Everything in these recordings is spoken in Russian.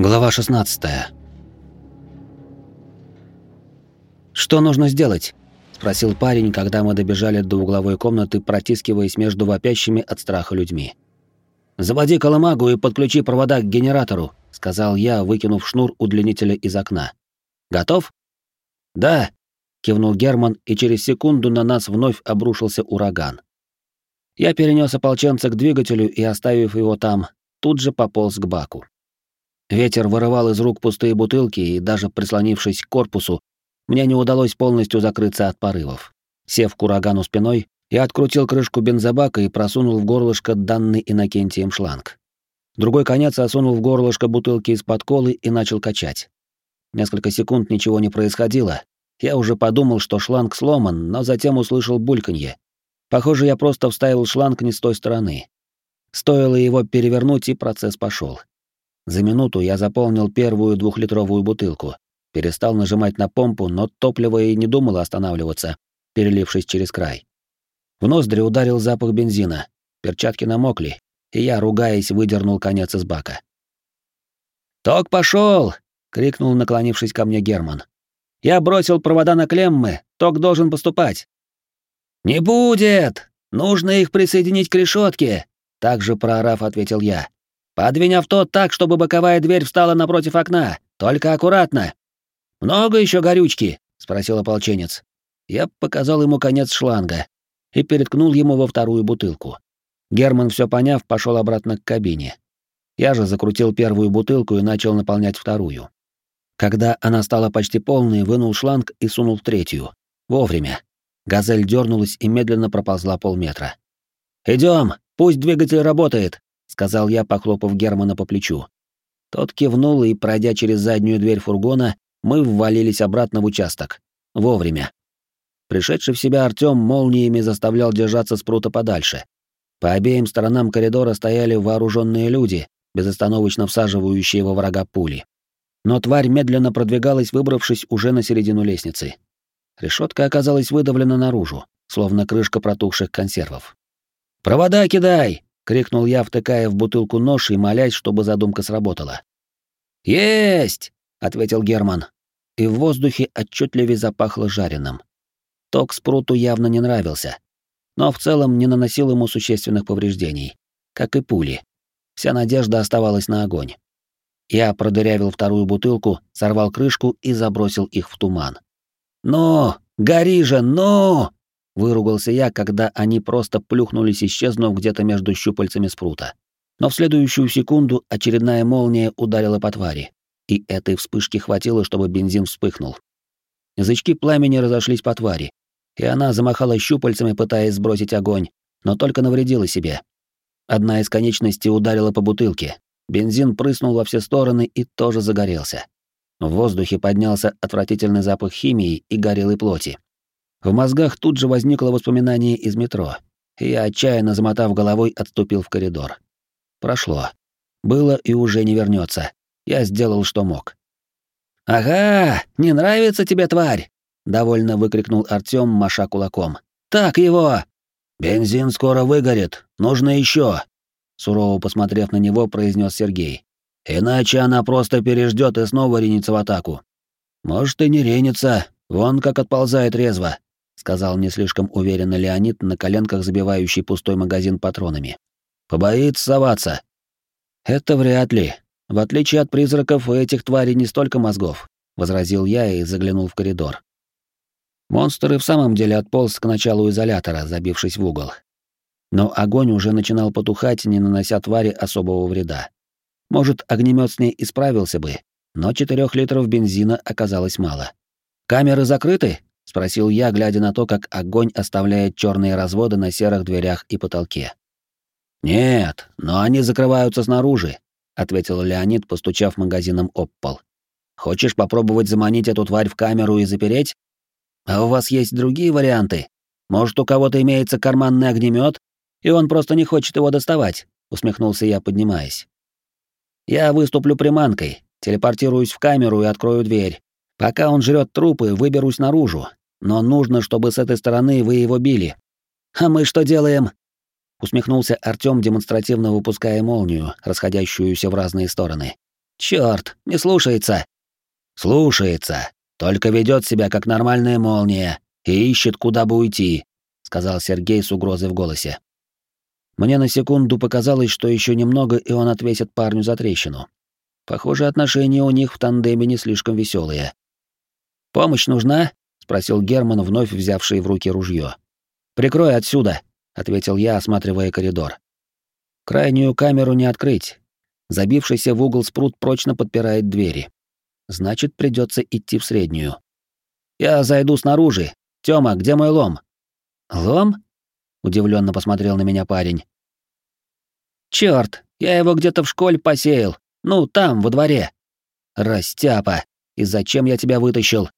Глава 16. Что нужно сделать? спросил парень, когда мы добежали до угловой комнаты, протискиваясь между вопящими от страха людьми. Заводи колымагу и подключи провода к генератору, сказал я, выкинув шнур удлинителя из окна. Готов? Да, кивнул Герман, и через секунду на нас вновь обрушился ураган. Я перенес ополченца к двигателю и, оставив его там, тут же пополз к баку. Ветер вырывал из рук пустые бутылки, и даже прислонившись к корпусу, мне не удалось полностью закрыться от порывов. Сев к урагану спиной, я открутил крышку бензобака и просунул в горлышко данный Иннокентием шланг. Другой конец осунул в горлышко бутылки из-под колы и начал качать. Несколько секунд ничего не происходило. Я уже подумал, что шланг сломан, но затем услышал бульканье. Похоже, я просто вставил шланг не с той стороны. Стоило его перевернуть, и процесс пошел. За минуту я заполнил первую двухлитровую бутылку, перестал нажимать на помпу, но топливо и не думало останавливаться, перелившись через край. В ноздри ударил запах бензина, перчатки намокли, и я, ругаясь, выдернул конец из бака. «Ток пошел! крикнул, наклонившись ко мне Герман. «Я бросил провода на клеммы, ток должен поступать». «Не будет! Нужно их присоединить к решетке!» также проорав, ответил я. Подвинь авто так, чтобы боковая дверь встала напротив окна. Только аккуратно. Много еще горючки? спросил ополченец. Я показал ему конец шланга и переткнул ему во вторую бутылку. Герман, все поняв, пошел обратно к кабине. Я же закрутил первую бутылку и начал наполнять вторую. Когда она стала почти полной, вынул шланг и сунул в третью. Вовремя. Газель дернулась и медленно проползла полметра. Идем, пусть двигатель работает, сказал я, похлопав Германа по плечу. Тот кивнул, и, пройдя через заднюю дверь фургона, мы ввалились обратно в участок. Вовремя. Пришедший в себя Артём молниями заставлял держаться спрута подальше. По обеим сторонам коридора стояли вооруженные люди, безостановочно всаживающие во врага пули. Но тварь медленно продвигалась, выбравшись уже на середину лестницы. Решетка оказалась выдавлена наружу, словно крышка протухших консервов. «Провода кидай!» Крикнул я, втыкая в бутылку нож и молясь, чтобы задумка сработала. Есть! ответил Герман. И в воздухе отчетливее запахло жареным. Ток спруту явно не нравился, но в целом не наносил ему существенных повреждений, как и пули. Вся надежда оставалась на огонь. Я продырявил вторую бутылку, сорвал крышку и забросил их в туман. «Ну, гори же, ну!» Выругался я, когда они просто плюхнулись, исчезнув где-то между щупальцами спрута. Но в следующую секунду очередная молния ударила по твари, и этой вспышки хватило, чтобы бензин вспыхнул. Язычки пламени разошлись по твари, и она замахала щупальцами, пытаясь сбросить огонь, но только навредила себе. Одна из конечностей ударила по бутылке. Бензин прыснул во все стороны и тоже загорелся. В воздухе поднялся отвратительный запах химии и горелой плоти. В мозгах тут же возникло воспоминание из метро, и я, отчаянно замотав головой, отступил в коридор. Прошло. Было и уже не вернется. Я сделал, что мог. «Ага, не нравится тебе, тварь!» — довольно выкрикнул Артём, маша кулаком. «Так его!» «Бензин скоро выгорит, нужно еще!» Сурово посмотрев на него, произнес Сергей. «Иначе она просто переждет и снова ринется в атаку». «Может, и не ренится, вон как отползает резво», сказал не слишком уверенно Леонид, на коленках забивающий пустой магазин патронами. Побоится соваться. Это вряд ли. В отличие от призраков, у этих тварей не столько мозгов, возразил я и заглянул в коридор. Монстр и в самом деле отполз к началу изолятора, забившись в угол. Но огонь уже начинал потухать, не нанося твари особого вреда. Может, огнемет с ней исправился бы, но четырех литров бензина оказалось мало. «Камеры закрыты?» Спросил я, глядя на то, как огонь оставляет черные разводы на серых дверях и потолке. Нет, но они закрываются снаружи, ответил Леонид, постучав магазином об пол. Хочешь попробовать заманить эту тварь в камеру и запереть? А у вас есть другие варианты? Может, у кого-то имеется карманный огнемет, и он просто не хочет его доставать, усмехнулся я, поднимаясь. Я выступлю приманкой, телепортируюсь в камеру и открою дверь. Пока он жрет трупы, выберусь наружу, но нужно, чтобы с этой стороны вы его били. А мы что делаем? Усмехнулся Артём, демонстративно выпуская молнию, расходящуюся в разные стороны. Черт, не слушается. Слушается, только ведет себя как нормальная молния и ищет, куда бы уйти, сказал Сергей с угрозой в голосе. Мне на секунду показалось, что еще немного, и он отвесит парню за трещину. Похоже, отношения у них в тандеме не слишком веселые. «Помощь нужна?» — спросил Герман, вновь взявший в руки ружье. «Прикрой отсюда», — ответил я, осматривая коридор. «Крайнюю камеру не открыть. Забившийся в угол спрут прочно подпирает двери. Значит, придется идти в среднюю. Я зайду снаружи. Тёма, где мой лом?» «Лом?» — удивленно посмотрел на меня парень. «Чёрт, я его где-то в школе посеял. Ну, там, во дворе. Растяпа. И зачем я тебя вытащил?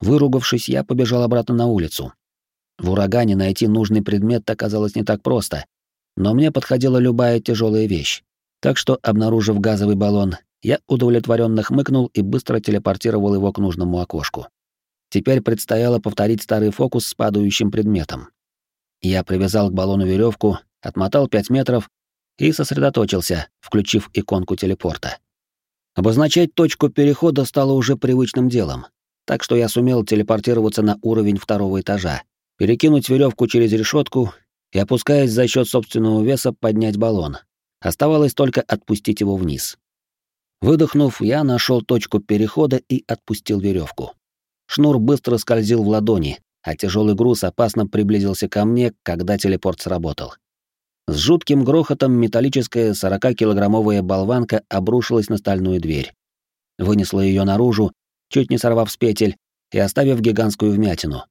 Выругавшись, я побежал обратно на улицу. В урагане найти нужный предмет оказалось не так просто, но мне подходила любая тяжелая вещь. Так что, обнаружив газовый баллон, я удовлетворенно хмыкнул и быстро телепортировал его к нужному окошку. Теперь предстояло повторить старый фокус с падающим предметом. Я привязал к баллону веревку, отмотал 5 метров и сосредоточился, включив иконку телепорта. Обозначать точку перехода стало уже привычным делом, так что я сумел телепортироваться на уровень второго этажа, перекинуть веревку через решетку и, опускаясь за счет собственного веса, поднять баллон. Оставалось только отпустить его вниз. Выдохнув, я нашел точку перехода и отпустил веревку. Шнур быстро скользил в ладони, а тяжелый груз опасно приблизился ко мне, когда телепорт сработал. С жутким грохотом металлическая 40-килограммовая болванка обрушилась на стальную дверь. Вынесла ее наружу, чуть не сорвав с петель и оставив гигантскую вмятину.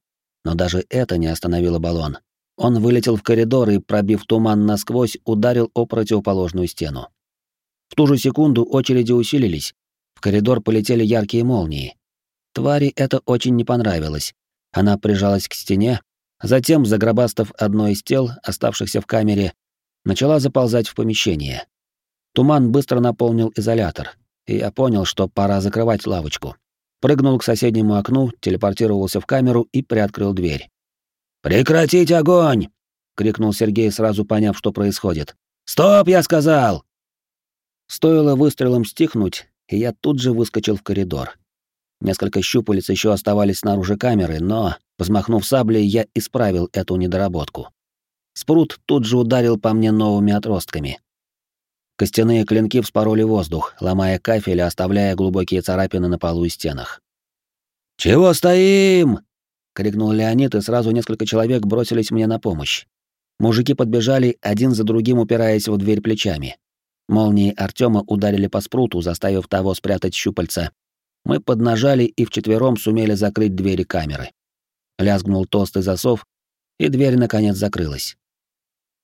Но даже это не остановило баллон. Он вылетел в коридор и, пробив туман насквозь, ударил о противоположную стену. В ту же секунду очереди усилились. В коридор полетели яркие молнии. Твари это очень не понравилось. Она прижалась к стене, затем, загробастав одно из тел, оставшихся в камере, начала заползать в помещение. Туман быстро наполнил изолятор, и я понял, что пора закрывать лавочку. Прыгнул к соседнему окну, телепортировался в камеру и приоткрыл дверь. «Прекратить огонь!» — крикнул Сергей, сразу поняв, что происходит. «Стоп, я сказал!» Стоило выстрелом стихнуть, и я тут же выскочил в коридор. Несколько щупалец еще оставались снаружи камеры, но, взмахнув саблей, я исправил эту недоработку. Спрут тут же ударил по мне новыми отростками. Костяные клинки вспороли воздух, ломая кафель и оставляя глубокие царапины на полу и стенах. «Чего стоим?» — крикнул Леонид, и сразу несколько человек бросились мне на помощь. Мужики подбежали, один за другим упираясь в дверь плечами. Молнии Артема ударили по спруту, заставив того спрятать щупальца. Мы поднажали и вчетвером сумели закрыть двери камеры. Лязгнул толстый засов, и дверь наконец закрылась.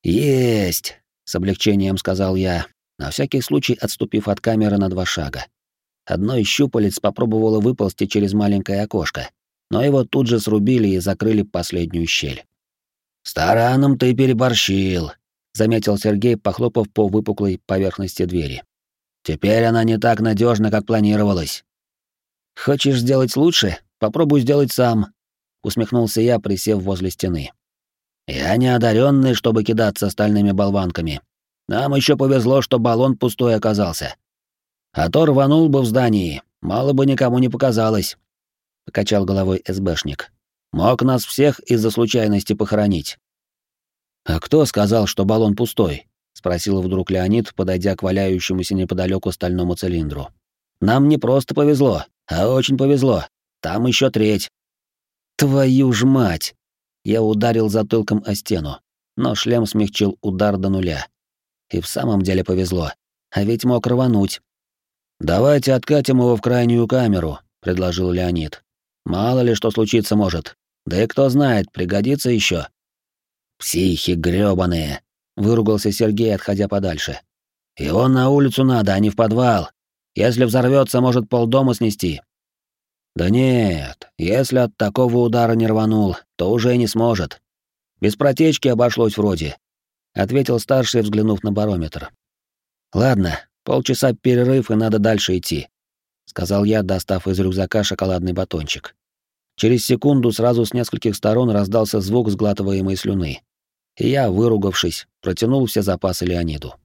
«Есть!» — с облегчением сказал я, на всякий случай отступив от камеры на два шага. Одно из щупалец попробовало выползти через маленькое окошко, но его тут же срубили и закрыли последнюю щель. «С тараном ты переборщил», — заметил Сергей, похлопав по выпуклой поверхности двери. «Теперь она не так надежна, как планировалось». «Хочешь сделать лучше? Попробуй сделать сам», — усмехнулся я, присев возле стены. Я не одаренный, чтобы кидаться стальными болванками. Нам еще повезло, что баллон пустой оказался. А то рванул бы в здании, мало бы никому не показалось. Покачал головой СБшник. Мог нас всех из-за случайности похоронить. А кто сказал, что баллон пустой? спросил вдруг Леонид, подойдя к валяющемуся неподалеку стальному цилиндру. Нам не просто повезло, а очень повезло. Там еще треть. Твою ж мать! Я ударил затылком о стену, но шлем смягчил удар до нуля. И в самом деле повезло. А ведь мог рвануть. «Давайте откатим его в крайнюю камеру», — предложил Леонид. «Мало ли что случиться может. Да и кто знает, пригодится еще. «Психи грёбаные», — выругался Сергей, отходя подальше. «Его на улицу надо, а не в подвал. Если взорвется, может полдома снести. Да нет, если от такого удара не рванул, то уже не сможет. Без протечки обошлось вроде, ответил старший, взглянув на барометр. Ладно, полчаса перерыв и надо дальше идти, сказал я, достав из рюкзака шоколадный батончик. Через секунду сразу с нескольких сторон раздался звук сглатываемой слюны. И я, выругавшись, протянул все запасы Леониду.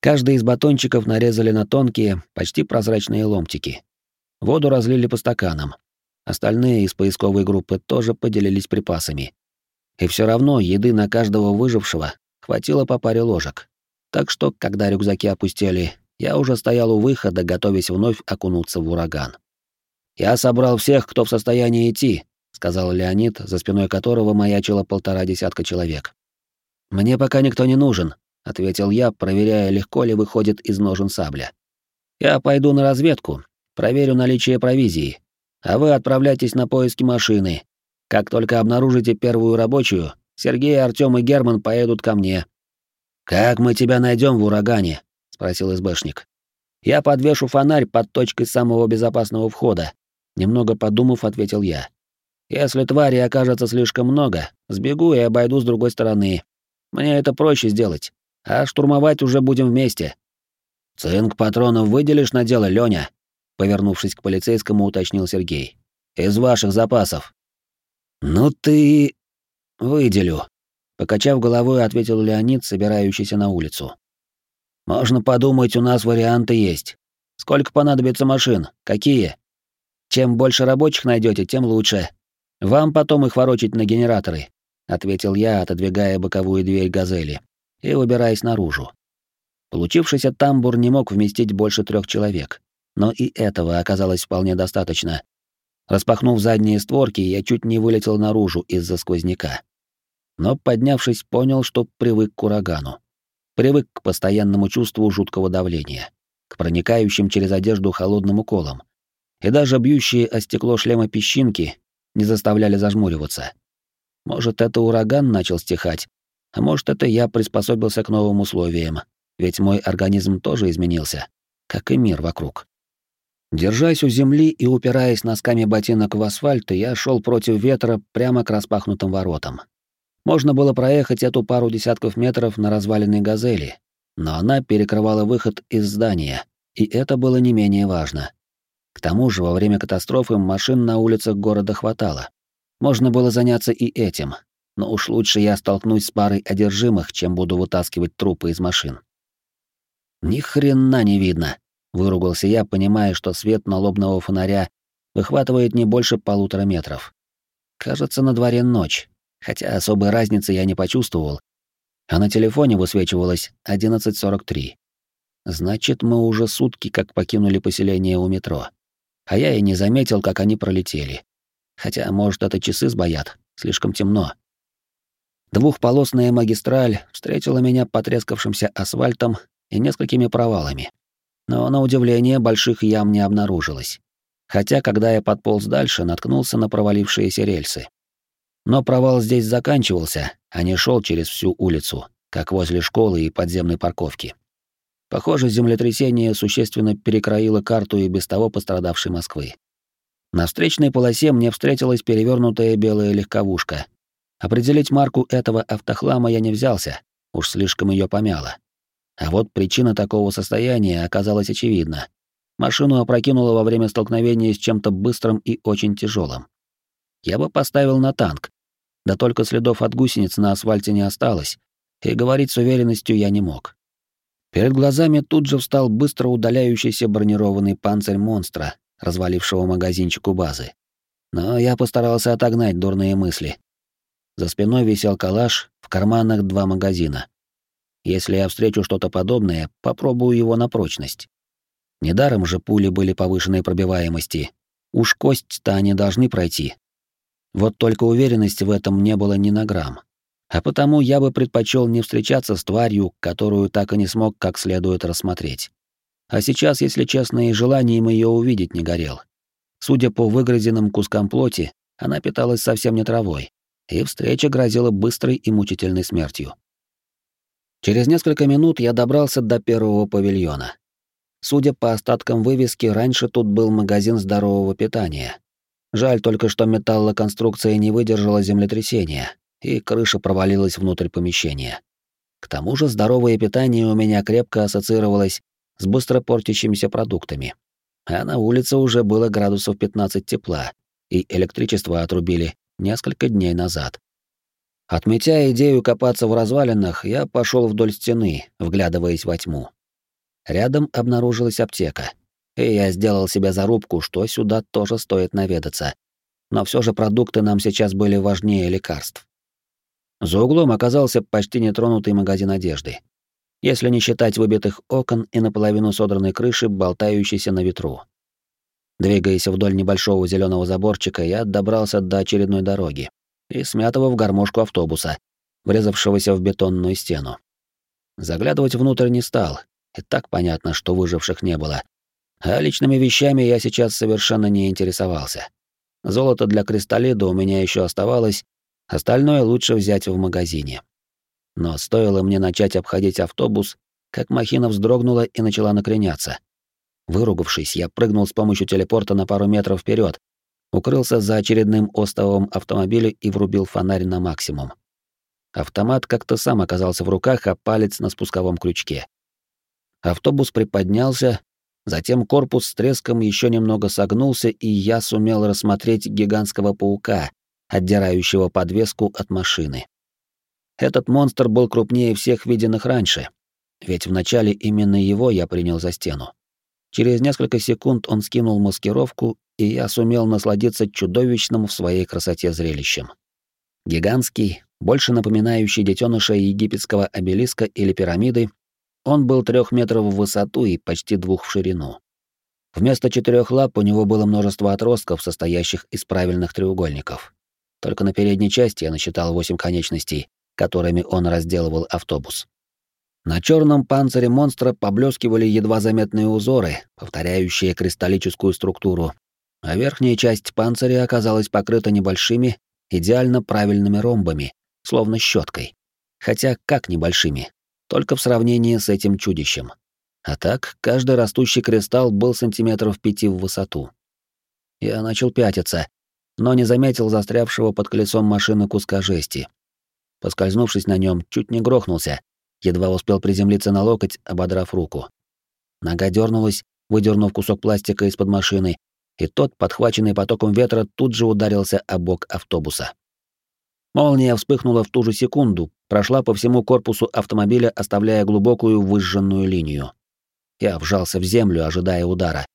Каждый из батончиков нарезали на тонкие, почти прозрачные ломтики. Воду разлили по стаканам. Остальные из поисковой группы тоже поделились припасами. И все равно еды на каждого выжившего хватило по паре ложек. Так что, когда рюкзаки опустели, я уже стоял у выхода, готовясь вновь окунуться в ураган. «Я собрал всех, кто в состоянии идти», — сказал Леонид, за спиной которого маячило полтора десятка человек. «Мне пока никто не нужен», — ответил я, проверяя, легко ли выходит из ножен сабля. «Я пойду на разведку, проверю наличие провизии, а вы отправляйтесь на поиски машины. Как только обнаружите первую рабочую, Сергей, Артём и Герман поедут ко мне». «Как мы тебя найдем в урагане?» — спросил СБшник. «Я подвешу фонарь под точкой самого безопасного входа», — немного подумав, ответил я. «Если твари окажется слишком много, сбегу и обойду с другой стороны. Мне это проще сделать, а штурмовать уже будем вместе». «Цинк патронов выделишь на дело, Лёня?» Повернувшись к полицейскому, уточнил Сергей. «Из ваших запасов». «Ну ты...» «Выделю», — покачав головой, ответил Леонид, собирающийся на улицу. «Можно подумать, у нас варианты есть. Сколько понадобится машин? Какие? Чем больше рабочих найдете, тем лучше. Вам потом их ворочить на генераторы», — ответил я, отодвигая боковую дверь «Газели» и выбираясь наружу. Получившийся тамбур не мог вместить больше трех человек, но и этого оказалось вполне достаточно, Распахнув задние створки, я чуть не вылетел наружу из-за сквозняка. Но, поднявшись, понял, что привык к урагану. Привык к постоянному чувству жуткого давления, к проникающим через одежду холодным уколам. И даже бьющие о стекло шлема песчинки не заставляли зажмуриваться. Может, это ураган начал стихать, а может, это я приспособился к новым условиям, ведь мой организм тоже изменился, как и мир вокруг. Держась у земли и упираясь носками ботинок в асфальт, я шел против ветра прямо к распахнутым воротам. Можно было проехать эту пару десятков метров на разваленной «Газели», но она перекрывала выход из здания, и это было не менее важно. К тому же, во время катастрофы машин на улицах города хватало. Можно было заняться и этим, но уж лучше я столкнусь с парой одержимых, чем буду вытаскивать трупы из машин. Ни хрена не видно. Выругался я, понимая, что свет налобного фонаря выхватывает не больше полутора метров. Кажется, на дворе ночь, хотя особой разницы я не почувствовал, а на телефоне высвечивалось 11.43. Значит, мы уже сутки как покинули поселение у метро. А я и не заметил, как они пролетели. Хотя, может, это часы сбоят, слишком темно. Двухполосная магистраль встретила меня потрескавшимся асфальтом и несколькими провалами но, на удивление, больших ям не обнаружилось. Хотя, когда я подполз дальше, наткнулся на провалившиеся рельсы. Но провал здесь заканчивался, а не шел через всю улицу, как возле школы и подземной парковки. Похоже, землетрясение существенно перекроило карту и без того пострадавшей Москвы. На встречной полосе мне встретилась перевернутая белая легковушка. Определить марку этого автохлама я не взялся, уж слишком ее помяло. А вот причина такого состояния оказалась очевидна. Машину опрокинуло во время столкновения с чем-то быстрым и очень тяжелым. Я бы поставил на танк. Да только следов от гусениц на асфальте не осталось, и говорить с уверенностью я не мог. Перед глазами тут же встал быстро удаляющийся бронированный панцирь монстра, развалившего магазинчик у базы. Но я постарался отогнать дурные мысли. За спиной висел калаш, в карманах два магазина. Если я встречу что-то подобное, попробую его на прочность. Недаром же пули были повышенной пробиваемости. Уж кость-то они должны пройти. Вот только уверенности в этом не было ни на грамм. А потому я бы предпочел не встречаться с тварью, которую так и не смог как следует рассмотреть. А сейчас, если честно, и желанием ее увидеть не горел. Судя по выгрызенным кускам плоти, она питалась совсем не травой, и встреча грозила быстрой и мучительной смертью. Через несколько минут я добрался до первого павильона. Судя по остаткам вывески, раньше тут был магазин здорового питания. Жаль только, что металлоконструкция не выдержала землетрясения, и крыша провалилась внутрь помещения. К тому же здоровое питание у меня крепко ассоциировалось с быстро портящимися продуктами. А на улице уже было градусов 15 тепла, и электричество отрубили несколько дней назад. Отметя идею копаться в развалинах, я пошел вдоль стены, вглядываясь во тьму. Рядом обнаружилась аптека. И я сделал себе зарубку, что сюда тоже стоит наведаться. Но все же продукты нам сейчас были важнее лекарств. За углом оказался почти нетронутый магазин одежды. Если не считать выбитых окон и наполовину содранной крыши, болтающейся на ветру. Двигаясь вдоль небольшого зеленого заборчика, я добрался до очередной дороги и смятого в гармошку автобуса, врезавшегося в бетонную стену. Заглядывать внутрь не стал, и так понятно, что выживших не было. А личными вещами я сейчас совершенно не интересовался. Золото для кристаллида у меня еще оставалось, остальное лучше взять в магазине. Но стоило мне начать обходить автобус, как махина вздрогнула и начала накреняться. Выругавшись, я прыгнул с помощью телепорта на пару метров вперед, укрылся за очередным остовом автомобиля и врубил фонарь на максимум. Автомат как-то сам оказался в руках, а палец на спусковом крючке. Автобус приподнялся, затем корпус с треском еще немного согнулся, и я сумел рассмотреть гигантского паука, отдирающего подвеску от машины. Этот монстр был крупнее всех виденных раньше, ведь вначале именно его я принял за стену. Через несколько секунд он скинул маскировку, и я сумел насладиться чудовищным в своей красоте зрелищем. Гигантский, больше напоминающий детеныша египетского обелиска или пирамиды, он был трех метров в высоту и почти двух в ширину. Вместо четырех лап у него было множество отростков, состоящих из правильных треугольников. Только на передней части я насчитал восемь конечностей, которыми он разделывал автобус. На черном панцире монстра поблескивали едва заметные узоры, повторяющие кристаллическую структуру, а верхняя часть панциря оказалась покрыта небольшими, идеально правильными ромбами, словно щеткой. Хотя как небольшими? Только в сравнении с этим чудищем. А так, каждый растущий кристалл был сантиметров пяти в высоту. Я начал пятиться, но не заметил застрявшего под колесом машины куска жести. Поскользнувшись на нем, чуть не грохнулся, едва успел приземлиться на локоть, ободрав руку. Нога дернулась, выдернув кусок пластика из-под машины, и тот, подхваченный потоком ветра, тут же ударился о бок автобуса. Молния вспыхнула в ту же секунду, прошла по всему корпусу автомобиля, оставляя глубокую выжженную линию. Я вжался в землю, ожидая удара.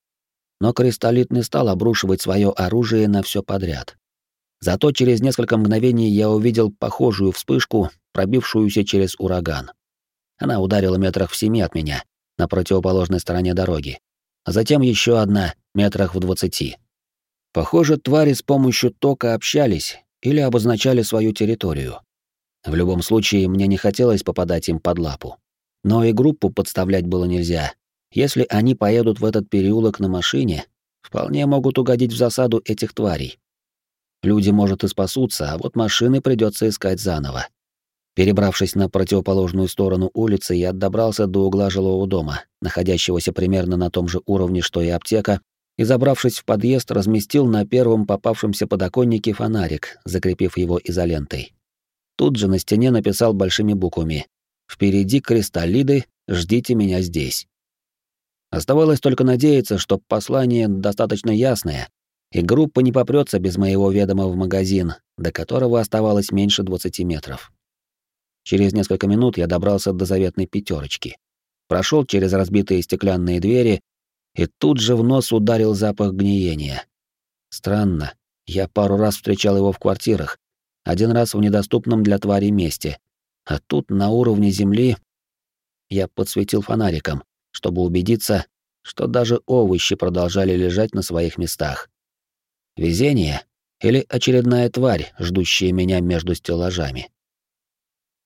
Но кристаллит не стал обрушивать свое оружие на все подряд. Зато через несколько мгновений я увидел похожую вспышку, пробившуюся через ураган. Она ударила метрах в семи от меня, на противоположной стороне дороги. А затем еще одна, метрах в двадцати. Похоже, твари с помощью тока общались или обозначали свою территорию. В любом случае, мне не хотелось попадать им под лапу. Но и группу подставлять было нельзя. Если они поедут в этот переулок на машине, вполне могут угодить в засаду этих тварей. Люди, может, и спасутся, а вот машины придется искать заново. Перебравшись на противоположную сторону улицы, я добрался до угла жилого дома, находящегося примерно на том же уровне, что и аптека, и, забравшись в подъезд, разместил на первом попавшемся подоконнике фонарик, закрепив его изолентой. Тут же на стене написал большими буквами «Впереди кристаллиды, ждите меня здесь». Оставалось только надеяться, что послание достаточно ясное, и группа не попрется без моего ведома в магазин, до которого оставалось меньше 20 метров. Через несколько минут я добрался до заветной пятерочки, прошел через разбитые стеклянные двери, и тут же в нос ударил запах гниения. Странно, я пару раз встречал его в квартирах, один раз в недоступном для твари месте, а тут на уровне земли я подсветил фонариком, чтобы убедиться, что даже овощи продолжали лежать на своих местах. Везение или очередная тварь, ждущая меня между стеллажами.